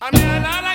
I'm not, not,